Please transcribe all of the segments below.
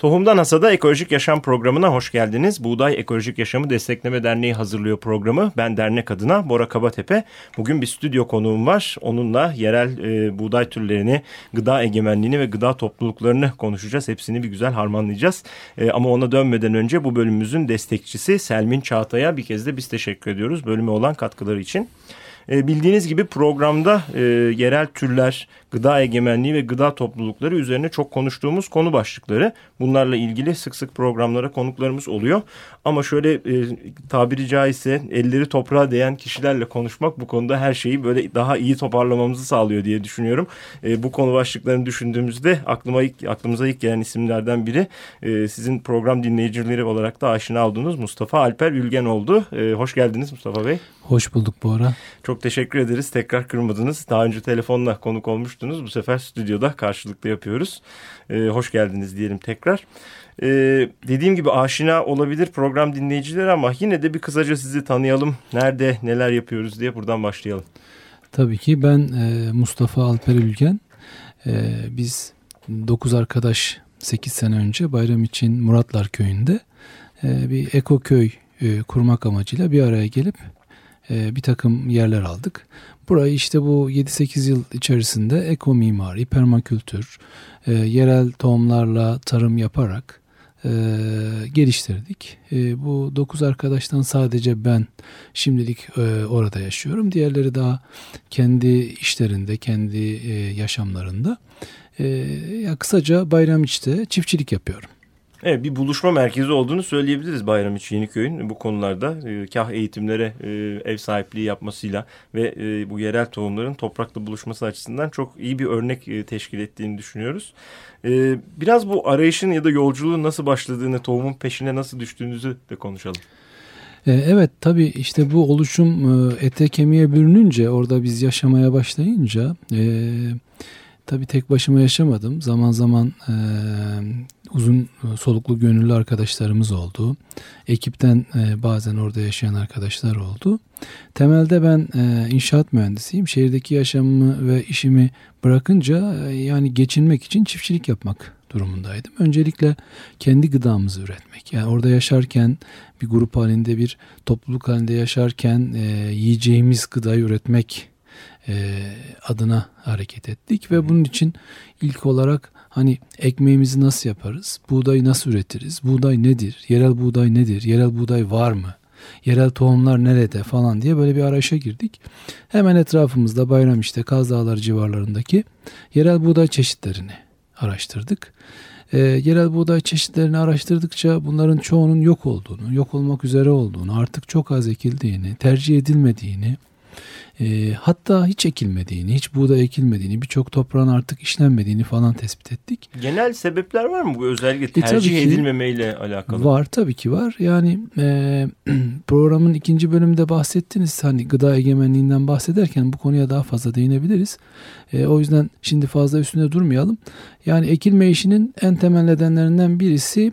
Tohumdan Hasada Ekolojik Yaşam programına hoş geldiniz. Buğday Ekolojik Yaşamı Destekleme Derneği hazırlıyor programı. Ben dernek adına Bora Kabatepe. Bugün bir stüdyo konuğum var. Onunla yerel e, buğday türlerini, gıda egemenliğini ve gıda topluluklarını konuşacağız. Hepsini bir güzel harmanlayacağız. E, ama ona dönmeden önce bu bölümümüzün destekçisi Selmin Çağatay'a bir kez de biz teşekkür ediyoruz. Bölüme olan katkıları için. E, bildiğiniz gibi programda e, yerel türler, gıda egemenliği ve gıda toplulukları üzerine çok konuştuğumuz konu başlıkları. Bunlarla ilgili sık sık programlara konuklarımız oluyor. Ama şöyle e, tabiri caizse elleri toprağa değen kişilerle konuşmak bu konuda her şeyi böyle daha iyi toparlamamızı sağlıyor diye düşünüyorum. E, bu konu başlıklarını düşündüğümüzde aklıma ilk, aklımıza ilk gelen isimlerden biri e, sizin program dinleyicileri olarak da aşina olduğunuz Mustafa Alper Ülgen oldu. E, hoş geldiniz Mustafa Bey. Hoş bulduk bu ara. Çok teşekkür ederiz. Tekrar kırmadınız. Daha önce telefonla konuk olmuştunuz. Bu sefer stüdyoda karşılıklı yapıyoruz. Ee, hoş geldiniz diyelim tekrar. Ee, dediğim gibi aşina olabilir program dinleyicileri ama yine de bir kısaca sizi tanıyalım. Nerede neler yapıyoruz diye buradan başlayalım. Tabii ki ben e, Mustafa Alper Ülgen. E, biz 9 arkadaş 8 sene önce bayram için Muratlar Köyü'nde e, bir ekoköy e, kurmak amacıyla bir araya gelip e, bir takım yerler aldık. Burayı işte bu 7-8 yıl içerisinde eko mimari, permakültür, e, yerel tohumlarla tarım yaparak e, geliştirdik. E, bu 9 arkadaştan sadece ben şimdilik e, orada yaşıyorum. Diğerleri daha kendi işlerinde, kendi e, yaşamlarında. E, ya kısaca bayram işte çiftçilik yapıyorum. Evet bir buluşma merkezi olduğunu söyleyebiliriz Bayramiçi Yeniköy'ün bu konularda. E, kah eğitimlere e, ev sahipliği yapmasıyla ve e, bu yerel tohumların toprakla buluşması açısından çok iyi bir örnek e, teşkil ettiğini düşünüyoruz. E, biraz bu arayışın ya da yolculuğun nasıl başladığını, tohumun peşine nasıl düştüğünüzü de konuşalım. E, evet tabii işte bu oluşum ete kemiğe bürününce orada biz yaşamaya başlayınca e, tabii tek başıma yaşamadım. Zaman zaman e, uzun soluklu gönüllü arkadaşlarımız oldu. Ekipten e, bazen orada yaşayan arkadaşlar oldu. Temelde ben e, inşaat mühendisiyim. Şehirdeki yaşamımı ve işimi bırakınca e, yani geçinmek için çiftçilik yapmak durumundaydım. Öncelikle kendi gıdamızı üretmek. Yani orada yaşarken bir grup halinde bir topluluk halinde yaşarken e, yiyeceğimiz gıdayı üretmek e, adına hareket ettik ve bunun için ilk olarak hani ekmeğimizi nasıl yaparız? Buğdayı nasıl üretiriz? Buğday nedir? Yerel buğday nedir? Yerel buğday var mı? Yerel tohumlar nerede falan diye böyle bir arayışa girdik. Hemen etrafımızda Bayram işte Kaz Dağları civarlarındaki yerel buğday çeşitlerini araştırdık. Ee, yerel buğday çeşitlerini araştırdıkça bunların çoğunun yok olduğunu, yok olmak üzere olduğunu, artık çok az ekildiğini, tercih edilmediğini, e, hatta hiç ekilmediğini, hiç buğday ekilmediğini, birçok toprağın artık işlenmediğini falan tespit ettik. Genel sebepler var mı bu özellikle tercih e, edilmemeyle alakalı? Var tabii ki var. Yani e, programın ikinci bölümünde bahsettiniz hani gıda egemenliğinden bahsederken bu konuya daha fazla değinebiliriz. E, o yüzden şimdi fazla üstünde durmayalım. Yani ekilme işinin en temel nedenlerinden birisi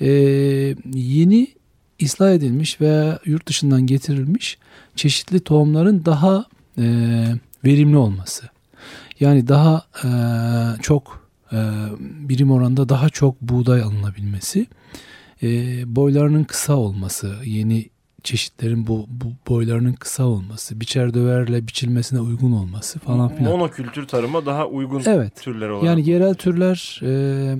e, yeni ıslah edilmiş veya yurt dışından getirilmiş çeşitli tohumların daha e, verimli olması. Yani daha e, çok e, birim oranda daha çok buğday alınabilmesi, e, boylarının kısa olması, yeni çeşitlerin bu, bu boylarının kısa olması, biçer döverle biçilmesine uygun olması falan filan. Monokültür tarıma daha uygun evet. türler olarak. Yani yerel türler e,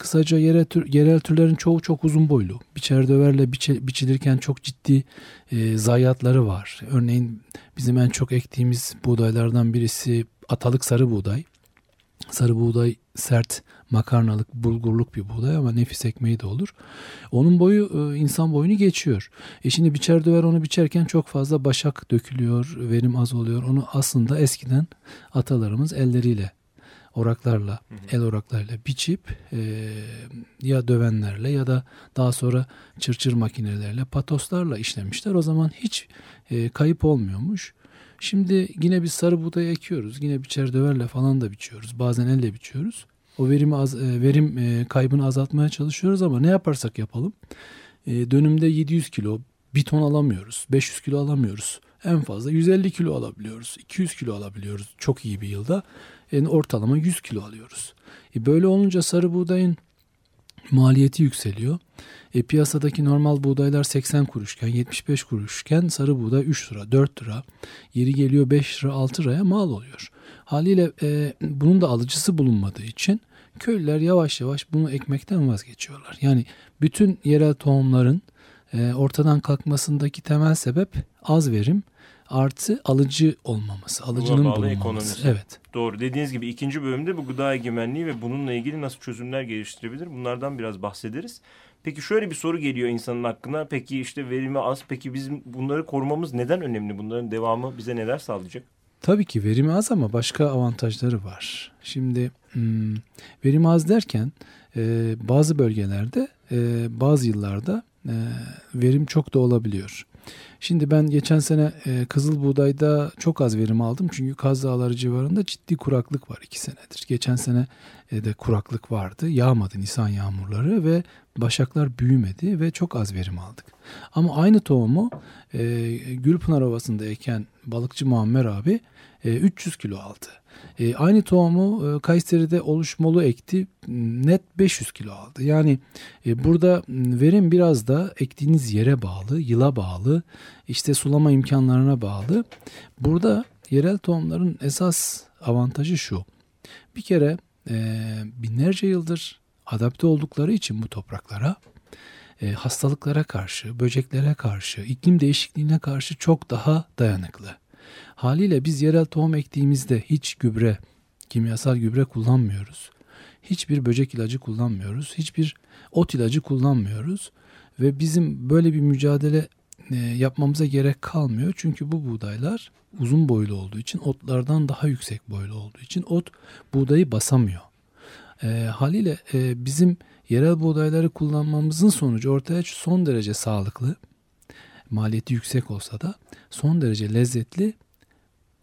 kısaca yerel, tür, yerel türlerin çoğu çok uzun boylu. Biçer döverle biçe, biçilirken çok ciddi e, zayiatları var. Örneğin bizim en çok ektiğimiz buğdaylardan birisi atalık sarı buğday. Sarı buğday sert makarnalık, bulgurluk bir buğday ama nefis ekmeği de olur. Onun boyu e, insan boyunu geçiyor. E şimdi biçer döver onu biçerken çok fazla başak dökülüyor, verim az oluyor. Onu aslında eskiden atalarımız elleriyle oraklarla, hı hı. el oraklarıyla biçip e, ya dövenlerle ya da daha sonra çırçır makinelerle, patoslarla işlemişler. O zaman hiç e, kayıp olmuyormuş. Şimdi yine biz sarı buğday ekiyoruz. Yine biçer döverle falan da biçiyoruz. Bazen elle biçiyoruz. O verimi az, e, verim e, kaybını azaltmaya çalışıyoruz ama ne yaparsak yapalım e, dönümde 700 kilo bir ton alamıyoruz. 500 kilo alamıyoruz. En fazla 150 kilo alabiliyoruz. 200 kilo alabiliyoruz çok iyi bir yılda. Yani ortalama 100 kilo alıyoruz. E böyle olunca sarı buğdayın maliyeti yükseliyor. E, piyasadaki normal buğdaylar 80 kuruşken 75 kuruşken sarı buğday 3 lira 4 lira yeri geliyor 5 lira 6 liraya mal oluyor. Haliyle e, bunun da alıcısı bulunmadığı için köylüler yavaş yavaş bunu ekmekten vazgeçiyorlar. Yani bütün yerel tohumların e, ortadan kalkmasındaki temel sebep az verim artı alıcı olmaması, alıcının bağlı bulunmaması. ekonomisi. Evet. Doğru. Dediğiniz gibi ikinci bölümde bu gıda egemenliği ve bununla ilgili nasıl çözümler geliştirebilir bunlardan biraz bahsederiz. Peki şöyle bir soru geliyor insanın aklına. Peki işte verimi az. Peki bizim bunları korumamız neden önemli? Bunların devamı bize neler sağlayacak? Tabii ki verimi az ama başka avantajları var. Şimdi hmm, verimi az derken e, bazı bölgelerde e, bazı yıllarda e, verim çok da olabiliyor. Şimdi ben geçen sene e, kızıl buğdayda çok az verim aldım. Çünkü Kaz Dağları civarında ciddi kuraklık var iki senedir. Geçen sene e, de kuraklık vardı. Yağmadı Nisan yağmurları ve başaklar büyümedi ve çok az verim aldık. Ama aynı tohumu e, Gülpınar Ovası'nda eken balıkçı Muammer abi e, 300 kilo aldı. E, aynı tohumu e, Kayseri'de oluşmalı ekti net 500 kilo aldı. Yani e, burada verim biraz da ektiğiniz yere bağlı, yıla bağlı, işte sulama imkanlarına bağlı. Burada yerel tohumların esas avantajı şu. Bir kere e, binlerce yıldır adapte oldukları için bu topraklara e, hastalıklara karşı, böceklere karşı, iklim değişikliğine karşı çok daha dayanıklı. Haliyle biz yerel tohum ektiğimizde hiç gübre, kimyasal gübre kullanmıyoruz. Hiçbir böcek ilacı kullanmıyoruz. Hiçbir ot ilacı kullanmıyoruz. Ve bizim böyle bir mücadele e, yapmamıza gerek kalmıyor. Çünkü bu buğdaylar uzun boylu olduğu için otlardan daha yüksek boylu olduğu için ot buğdayı basamıyor. E, haliyle e, bizim yerel buğdayları kullanmamızın sonucu ortaya son derece sağlıklı, maliyeti yüksek olsa da son derece lezzetli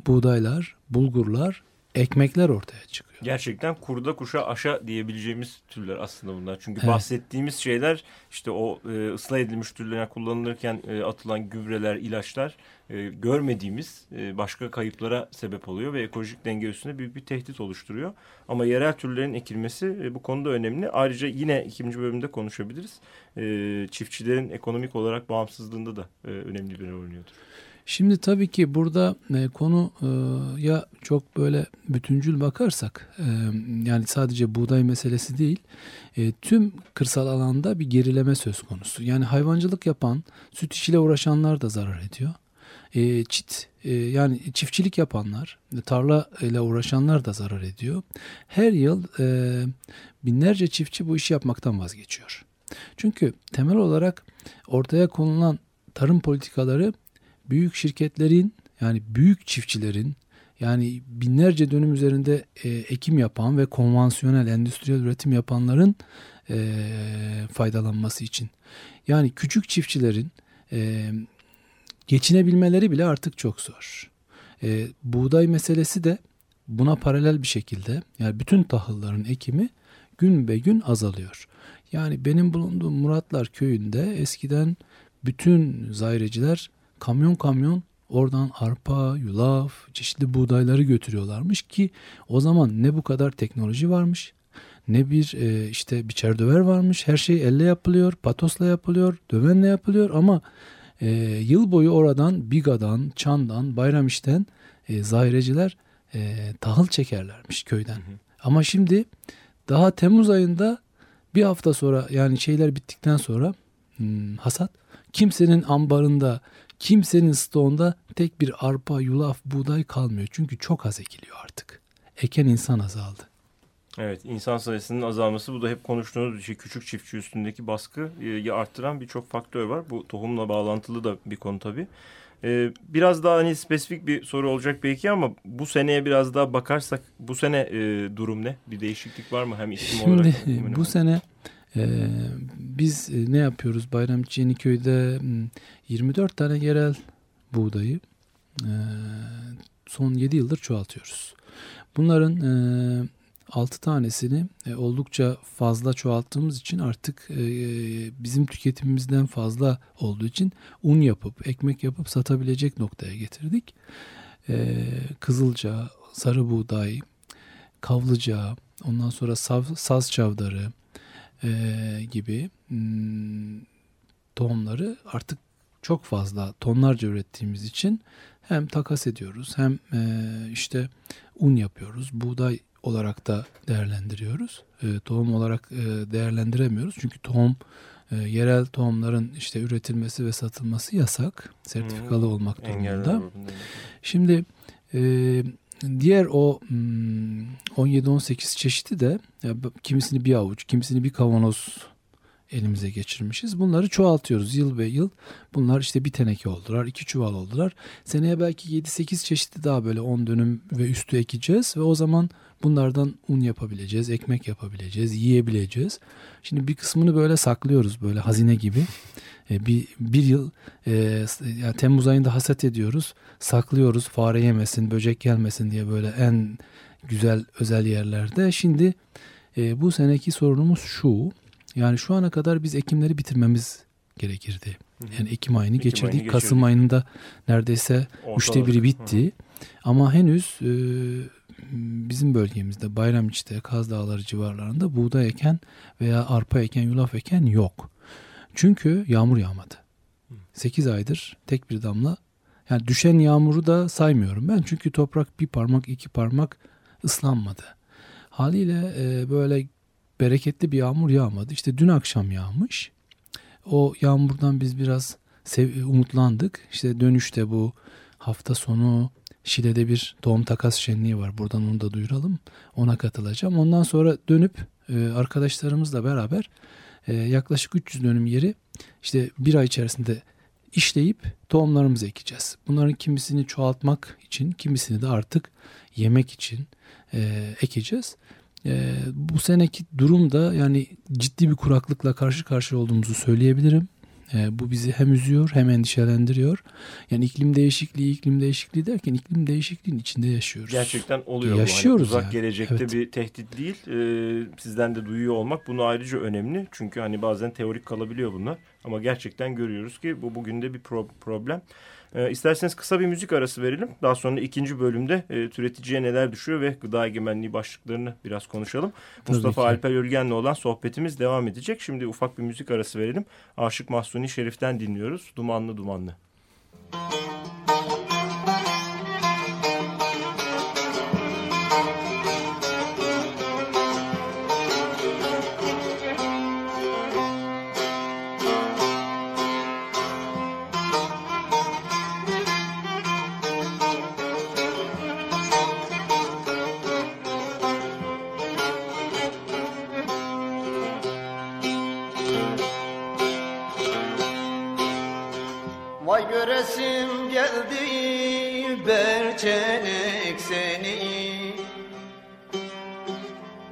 buğdaylar, bulgurlar, ekmekler ortaya çıkıyor. Gerçekten kurda kuşa aşa diyebileceğimiz türler aslında bunlar. Çünkü Evet. bahsettiğimiz şeyler işte o e, ıslah edilmiş türlerine kullanılırken e, atılan gübreler, ilaçlar e, görmediğimiz e, başka kayıplara sebep oluyor ve ekolojik denge üstünde büyük bir tehdit oluşturuyor. Ama yerel türlerin ekilmesi e, bu konuda önemli. Ayrıca yine ikinci bölümde konuşabiliriz. E, çiftçilerin ekonomik olarak bağımsızlığında da e, önemli bir rol oynuyordur. Şimdi tabii ki burada e, konu e, çok böyle bütüncül bakarsak e, yani sadece buğday meselesi değil e, tüm kırsal alanda bir gerileme söz konusu. Yani hayvancılık yapan süt işiyle uğraşanlar da zarar ediyor. E, çit e, yani çiftçilik yapanlar tarla ile uğraşanlar da zarar ediyor. Her yıl e, binlerce çiftçi bu işi yapmaktan vazgeçiyor. Çünkü temel olarak ortaya konulan tarım politikaları büyük şirketlerin yani büyük çiftçilerin yani binlerce dönüm üzerinde e, ekim yapan ve konvansiyonel endüstriyel üretim yapanların e, faydalanması için. Yani küçük çiftçilerin e, geçinebilmeleri bile artık çok zor. E, buğday meselesi de buna paralel bir şekilde yani bütün tahılların ekimi gün be gün azalıyor. Yani benim bulunduğum Muratlar köyünde eskiden bütün zaireciler kamyon kamyon oradan arpa, yulaf, çeşitli buğdayları götürüyorlarmış ki o zaman ne bu kadar teknoloji varmış ne bir e, işte biçer döver varmış. Her şey elle yapılıyor, patosla yapılıyor, dövenle yapılıyor ama e, yıl boyu oradan Biga'dan, Çan'dan, Bayramiş'ten e, zahireciler e, tahıl çekerlermiş köyden. Ama şimdi daha Temmuz ayında bir hafta sonra yani şeyler bittikten sonra hmm, hasat kimsenin ambarında kimsenin stoğunda tek bir arpa, yulaf, buğday kalmıyor. Çünkü çok az ekiliyor artık. Eken insan azaldı. Evet insan sayısının azalması bu da hep konuştuğumuz bir şey. Küçük çiftçi üstündeki baskıyı arttıran birçok faktör var. Bu tohumla bağlantılı da bir konu tabii. Ee, biraz daha hani spesifik bir soru olacak belki ama bu seneye biraz daha bakarsak bu sene e, durum ne? Bir değişiklik var mı hem isim Şimdi olarak? e, bu sene e, biz e, ne yapıyoruz? Bayramçı Yeniköy'de m, 24 tane yerel buğdayı e, son 7 yıldır çoğaltıyoruz. Bunların e, 6 tanesini e, oldukça fazla çoğalttığımız için artık bizim tüketimimizden fazla olduğu için un yapıp ekmek yapıp satabilecek noktaya getirdik. Kızılca, sarı buğday, kavlıca, ondan sonra saz çavdarı gibi hmm, tohumları artık çok fazla tonlarca ürettiğimiz için hem takas ediyoruz hem işte un yapıyoruz. Buğday olarak da değerlendiriyoruz. E, tohum olarak e, değerlendiremiyoruz. Çünkü tohum e, yerel tohumların işte üretilmesi ve satılması yasak. Sertifikalı hmm, olmak durumunda. Şimdi e, diğer o hmm, 17-18 çeşidi de kimisini bir avuç, kimisini bir kavanoz elimize geçirmişiz. Bunları çoğaltıyoruz yıl ve yıl. Bunlar işte bir teneke oldular, iki çuval oldular. Seneye belki 7-8 çeşitli daha böyle 10 dönüm ve üstü ekeceğiz ve o zaman bunlardan un yapabileceğiz, ekmek yapabileceğiz, yiyebileceğiz. Şimdi bir kısmını böyle saklıyoruz böyle hazine gibi. E, bir, bir yıl e, yani Temmuz ayında hasat ediyoruz, saklıyoruz fare yemesin, böcek gelmesin diye böyle en güzel özel yerlerde. Şimdi e, bu seneki sorunumuz şu yani şu ana kadar biz Ekimleri bitirmemiz gerekirdi. Yani Ekim ayını Ekim geçirdik. Ayını Kasım ayında neredeyse Ortalık. üçte biri bitti. Hı. Ama henüz e, bizim bölgemizde Bayramçı'da, Kaz Dağları civarlarında buğday eken veya arpa eken, yulaf eken yok. Çünkü yağmur yağmadı. 8 aydır tek bir damla. Yani düşen yağmuru da saymıyorum ben. Çünkü toprak bir parmak, iki parmak ıslanmadı. Haliyle e, böyle bereketli bir yağmur yağmadı. İşte dün akşam yağmış. O yağmurdan biz biraz sev- umutlandık. İşte dönüşte bu hafta sonu Şile'de bir doğum takas şenliği var. Buradan onu da duyuralım. Ona katılacağım. Ondan sonra dönüp e, arkadaşlarımızla beraber e, yaklaşık 300 dönüm yeri işte bir ay içerisinde işleyip tohumlarımızı ekeceğiz. Bunların kimisini çoğaltmak için, kimisini de artık yemek için e, ekeceğiz. E, bu seneki durumda yani ciddi bir kuraklıkla karşı karşıya olduğumuzu söyleyebilirim. E, bu bizi hem üzüyor hem endişelendiriyor. Yani iklim değişikliği, iklim değişikliği derken iklim değişikliğinin içinde yaşıyoruz. Gerçekten oluyor Yaşıyoruz bu. Hani uzak yani. gelecekte evet. bir tehdit değil. E, sizden de duyuyor olmak bunu ayrıca önemli. Çünkü hani bazen teorik kalabiliyor bunlar. Ama gerçekten görüyoruz ki bu bugün de bir pro problem. E, isterseniz kısa bir müzik arası verelim. Daha sonra ikinci bölümde e, türeticiye neler düşüyor ve gıda egemenliği başlıklarını biraz konuşalım. Tabii Mustafa ki. Alper Ülgen'le olan sohbetimiz devam edecek. Şimdi ufak bir müzik arası verelim. Aşık Mahsuni Şerif'ten dinliyoruz. Dumanlı Dumanlı. Müzik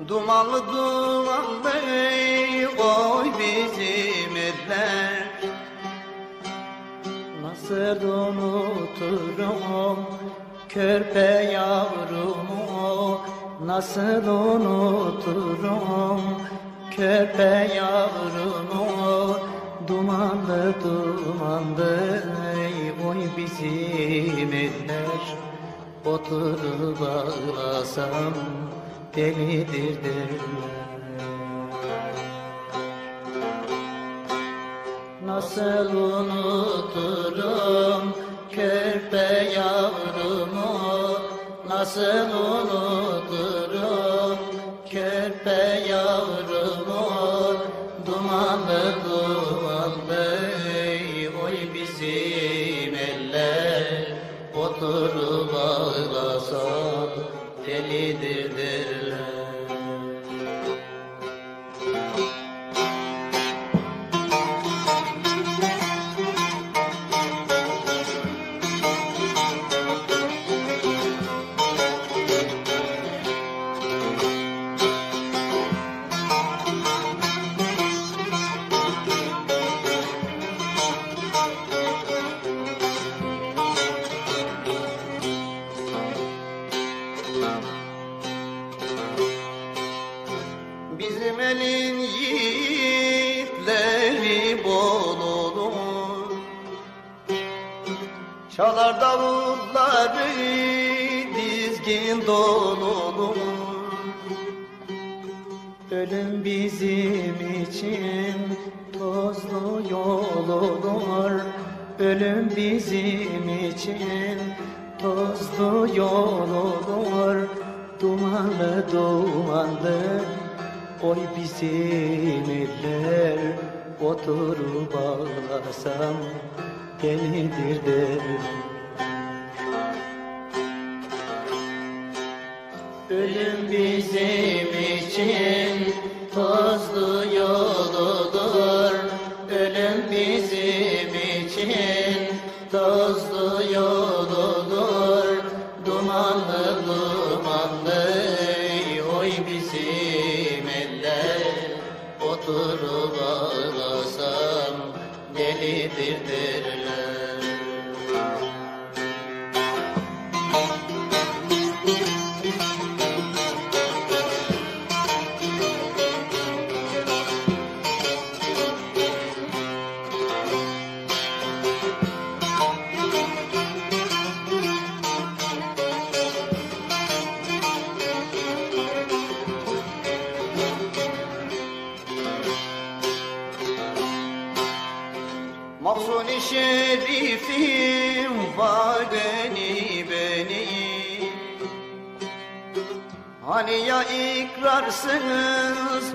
Dumanlı dumanlı oy bizim eller. Nasıl unuturum körpe yavrumu Nasıl unuturum körpe yavrumu Dumanlı dumanlı oy bizim eller. Oturup ağlasam delidir derler Nasıl unuturum körpe yavrumu? Nasıl unuturum körpe yavrumu? Dumanlı dumanlı oy bizim eller. Oturup ağlasam delidir derler Çalar davulları dizgin dolu Ölüm bizim için tozlu yol olur Ölüm bizim için tozlu yol olur Dumanlı dumanlı Oy bizim eller. Oturup ağlasam Delidir derim Ölüm bizim için tozlu yoludur. Ölüm bizim için tozlu yoludur delidir Hani ya ikrarsınız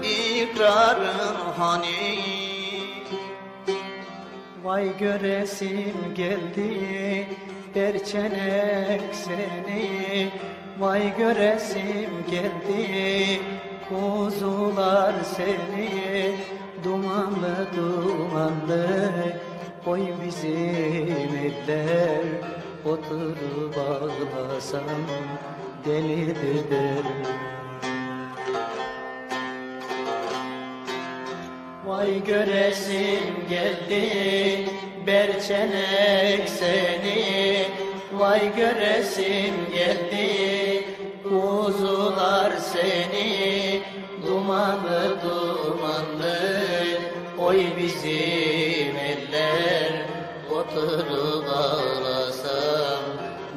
ikrarın hani? Vay göresim geldi berçenek seni. Vay göresim geldi kuzular seni. Dumanlı dumanlı oy bizim eller. Oturup ağlasam delidir derim Vay göresim geldi berçenek seni. Vay göresim geldi kuzular seni. Dumanlı dumanlı oy bizim eller. Oturup ağlasam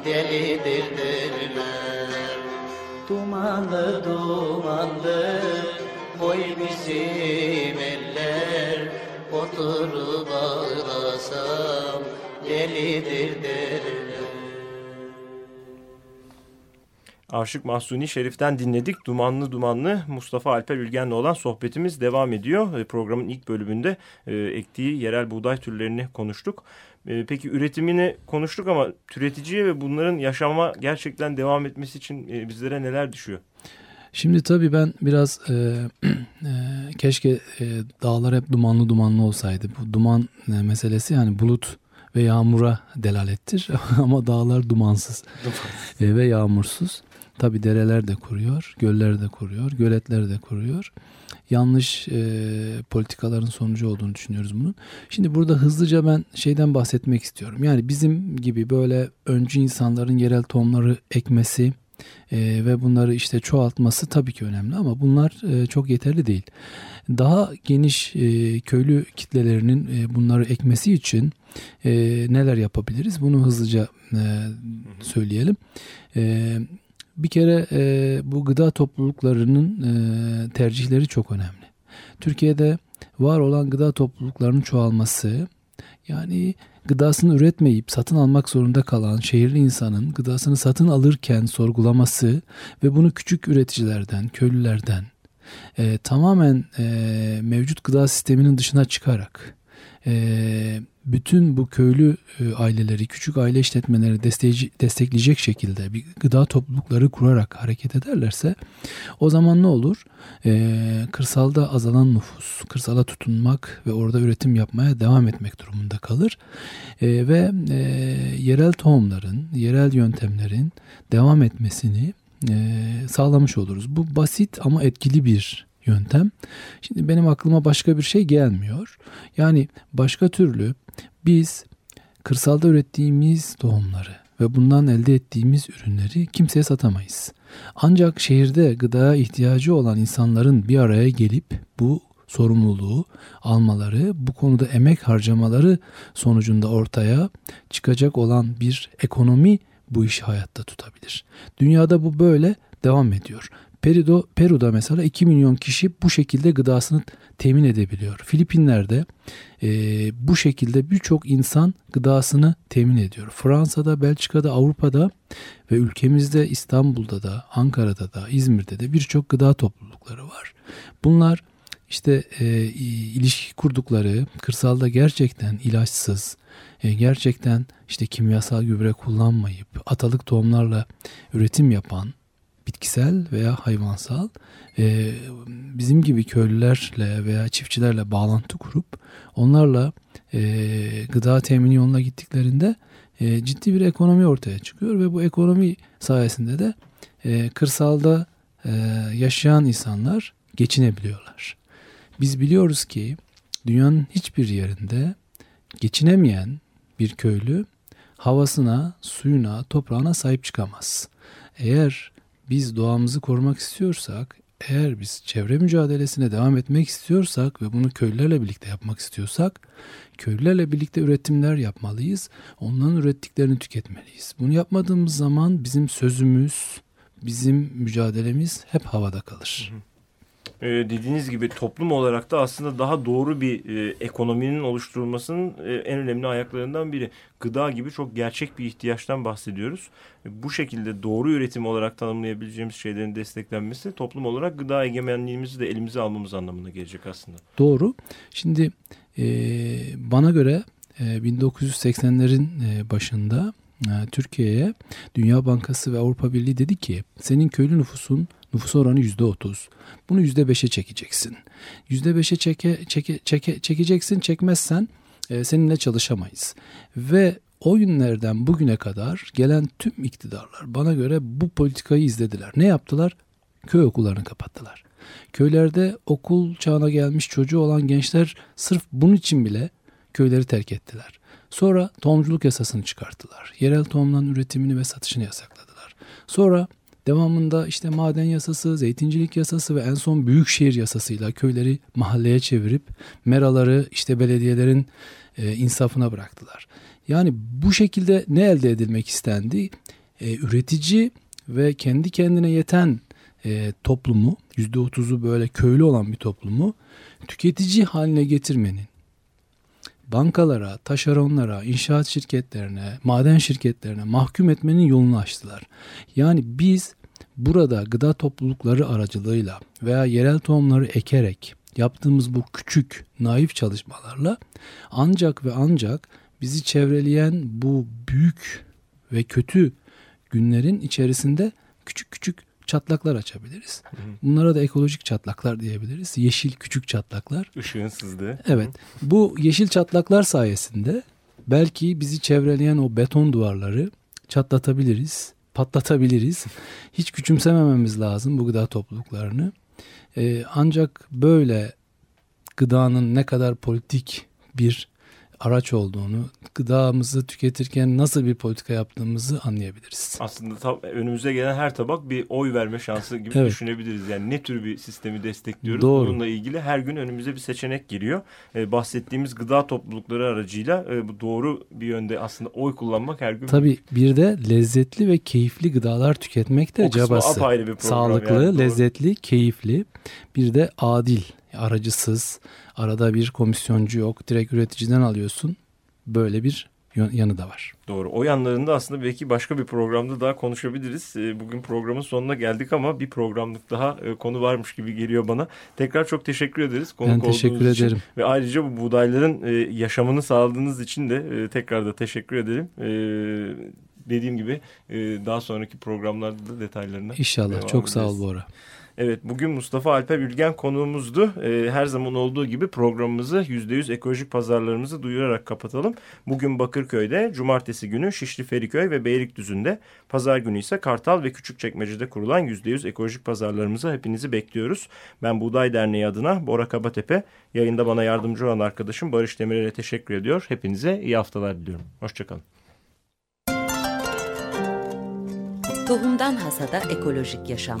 delidir derler Dumanlı dumanlı Oy bizim eller. Oturup ağlasam Delidir derler Aşık Mahsuni Şerif'ten dinledik. Dumanlı Dumanlı Mustafa Alper Ülgen'le olan sohbetimiz devam ediyor. E, Programın ilk bölümünde e, ektiği yerel buğday türlerini konuştuk. E, peki üretimini konuştuk ama türeticiye ve bunların yaşama gerçekten devam etmesi için e, bizlere neler düşüyor? Şimdi tabii ben biraz e, e, keşke e, dağlar hep dumanlı dumanlı olsaydı. Bu duman e, meselesi yani bulut ve yağmura delalettir ama dağlar dumansız e, ve yağmursuz. Tabii dereler de kuruyor, göller de kuruyor, göletler de kuruyor. Yanlış e, politikaların sonucu olduğunu düşünüyoruz bunun. Şimdi burada hızlıca ben şeyden bahsetmek istiyorum. Yani bizim gibi böyle öncü insanların yerel tohumları ekmesi, e, ve bunları işte çoğaltması tabii ki önemli ama bunlar e, çok yeterli değil. Daha geniş e, köylü kitlelerinin e, bunları ekmesi için e, neler yapabiliriz? Bunu hızlıca e, söyleyelim. E, bir kere e, bu gıda topluluklarının e, tercihleri çok önemli. Türkiye'de var olan gıda topluluklarının çoğalması yani gıdasını üretmeyip satın almak zorunda kalan şehirli insanın gıdasını satın alırken sorgulaması ve bunu küçük üreticilerden, köylülerden e, tamamen e, mevcut gıda sisteminin dışına çıkarak e, bütün bu köylü e, aileleri, küçük aile işletmeleri destekleyecek şekilde bir gıda toplulukları kurarak hareket ederlerse o zaman ne olur? E, kırsalda azalan nüfus, kırsala tutunmak ve orada üretim yapmaya devam etmek durumunda kalır. E, ve e, yerel tohumların, yerel yöntemlerin devam etmesini e, sağlamış oluruz. Bu basit ama etkili bir yöntem. Şimdi benim aklıma başka bir şey gelmiyor. Yani başka türlü biz kırsalda ürettiğimiz tohumları ve bundan elde ettiğimiz ürünleri kimseye satamayız. Ancak şehirde gıdaya ihtiyacı olan insanların bir araya gelip bu sorumluluğu almaları, bu konuda emek harcamaları sonucunda ortaya çıkacak olan bir ekonomi bu işi hayatta tutabilir. Dünyada bu böyle devam ediyor. Peru'da, Peru'da mesela 2 milyon kişi bu şekilde gıdasını temin edebiliyor. Filipinler'de e, bu şekilde birçok insan gıdasını temin ediyor. Fransa'da, Belçika'da, Avrupa'da ve ülkemizde İstanbul'da da, Ankara'da da, İzmir'de de birçok gıda toplulukları var. Bunlar işte e, ilişki kurdukları kırsalda gerçekten ilaçsız, e, gerçekten işte kimyasal gübre kullanmayıp atalık tohumlarla üretim yapan bitkisel veya hayvansal e, bizim gibi köylülerle veya çiftçilerle bağlantı kurup onlarla e, gıda temini yoluna gittiklerinde e, ciddi bir ekonomi ortaya çıkıyor ve bu ekonomi sayesinde de e, kırsalda e, yaşayan insanlar geçinebiliyorlar. Biz biliyoruz ki dünyanın hiçbir yerinde geçinemeyen bir köylü havasına, suyuna, toprağına sahip çıkamaz. Eğer biz doğamızı korumak istiyorsak, eğer biz çevre mücadelesine devam etmek istiyorsak ve bunu köylülerle birlikte yapmak istiyorsak, köylülerle birlikte üretimler yapmalıyız. Onların ürettiklerini tüketmeliyiz. Bunu yapmadığımız zaman bizim sözümüz, bizim mücadelemiz hep havada kalır. Hı hı e, dediğiniz gibi toplum olarak da aslında daha doğru bir e, ekonominin oluşturulmasının e, en önemli ayaklarından biri. Gıda gibi çok gerçek bir ihtiyaçtan bahsediyoruz. E, bu şekilde doğru üretim olarak tanımlayabileceğimiz şeylerin desteklenmesi toplum olarak gıda egemenliğimizi de elimize almamız anlamına gelecek aslında. Doğru. Şimdi e, bana göre e, 1980'lerin e, başında e, Türkiye'ye Dünya Bankası ve Avrupa Birliği dedi ki senin köylü nüfusun Nüfus oranı yüzde otuz. Bunu yüzde beşe çekeceksin. Yüzde beşe çeke, çeke, çeke, çekeceksin. Çekmezsen e, seninle çalışamayız. Ve o günlerden bugüne kadar gelen tüm iktidarlar bana göre bu politikayı izlediler. Ne yaptılar? Köy okullarını kapattılar. Köylerde okul çağına gelmiş çocuğu olan gençler sırf bunun için bile köyleri terk ettiler. Sonra tohumculuk yasasını çıkarttılar. Yerel tohumların üretimini ve satışını yasakladılar. Sonra Devamında işte maden yasası, zeytincilik yasası ve en son büyükşehir yasasıyla köyleri mahalleye çevirip meraları işte belediyelerin e, insafına bıraktılar. Yani bu şekilde ne elde edilmek istendi? E, üretici ve kendi kendine yeten e, toplumu, %30'u böyle köylü olan bir toplumu tüketici haline getirmenin bankalara, taşeronlara, inşaat şirketlerine, maden şirketlerine mahkum etmenin yolunu açtılar. Yani biz burada gıda toplulukları aracılığıyla veya yerel tohumları ekerek yaptığımız bu küçük naif çalışmalarla ancak ve ancak bizi çevreleyen bu büyük ve kötü günlerin içerisinde küçük küçük çatlaklar açabiliriz. Bunlara da ekolojik çatlaklar diyebiliriz. Yeşil küçük çatlaklar. Işığın sızdığı. Evet. Bu yeşil çatlaklar sayesinde belki bizi çevreleyen o beton duvarları çatlatabiliriz, patlatabiliriz. Hiç küçümsemememiz lazım bu gıda topluluklarını. Ee, ancak böyle gıdanın ne kadar politik bir araç olduğunu, gıdamızı tüketirken nasıl bir politika yaptığımızı anlayabiliriz. Aslında tab- önümüze gelen her tabak bir oy verme şansı gibi evet. düşünebiliriz. Yani ne tür bir sistemi destekliyoruz? Doğru. Bununla ilgili her gün önümüze bir seçenek geliyor. Ee, bahsettiğimiz gıda toplulukları aracıyla e, bu doğru bir yönde aslında oy kullanmak her gün. Tabii bir de lezzetli ve keyifli gıdalar tüketmek de o cabası. apayrı bir program. Sağlıklı, yani, lezzetli, keyifli. Bir de adil, aracısız, Arada bir komisyoncu yok. Direkt üreticiden alıyorsun. Böyle bir yanı da var. Doğru. O yanlarında aslında belki başka bir programda daha konuşabiliriz. Ee, bugün programın sonuna geldik ama bir programlık daha e, konu varmış gibi geliyor bana. Tekrar çok teşekkür ederiz. Konuk ben teşekkür ederim. Için. Ve ayrıca bu buğdayların e, yaşamını sağladığınız için de e, tekrar da teşekkür ederim. Dediğim gibi daha sonraki programlarda da detaylarına İnşallah. Çok sağ ol Bora. Evet bugün Mustafa Alper Ülgen konuğumuzdu. Ee, her zaman olduğu gibi programımızı %100 ekolojik pazarlarımızı duyurarak kapatalım. Bugün Bakırköy'de, cumartesi günü Şişli Feriköy ve Beylikdüzü'nde, pazar günü ise Kartal ve Küçükçekmece'de kurulan %100 ekolojik pazarlarımıza hepinizi bekliyoruz. Ben Buğday Derneği adına Bora Kabatepe, yayında bana yardımcı olan arkadaşım Barış Demirel'e teşekkür ediyor. Hepinize iyi haftalar diliyorum. Hoşçakalın. Tohumdan Hasada Ekolojik Yaşam